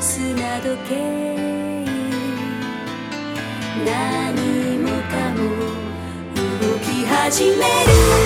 砂時計。何もかも動き始める。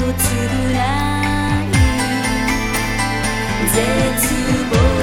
と償い絶望